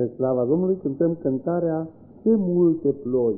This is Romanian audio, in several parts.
Spre slava Domnului cântăm cântarea Ce multe ploi.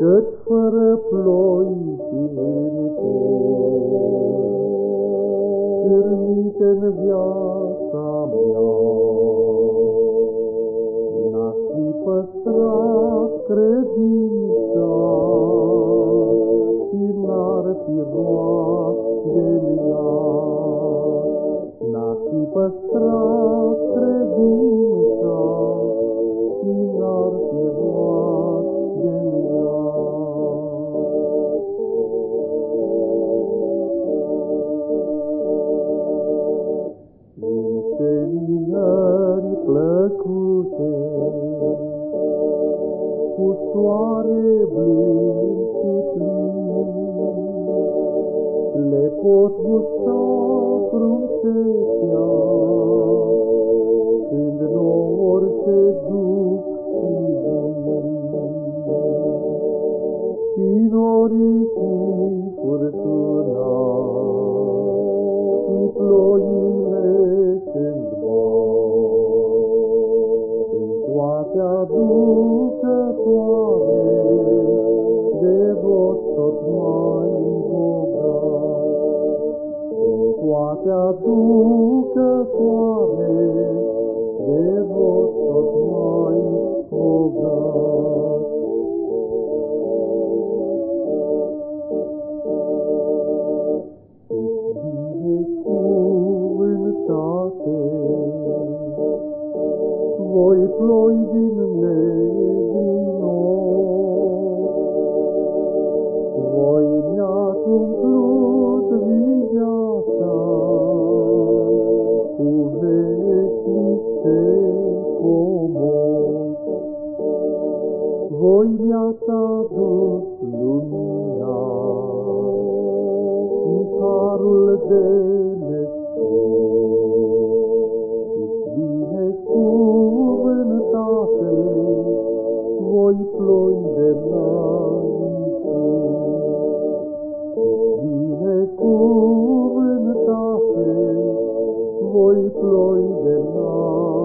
Căci fără ploi și vânturi, Târnite în viața mea, N-aș fi păstrat credința Și n-ar fi roade-n ea. Seminări plăcute, cu soare blând și plin, le pot gusta frumusețea, când nori se duc și vin. Și norii și furtuna, și ploile când bat, Când toate aducătoare, de vot tot mai Când toate aducătoare, de vot tot mai bogat. binecuvântate, voi ploi din negri Voi mi-ați adus lumina. Și harul de binecuvântate, voi ploi de la Binecuvântate, voi ploi de la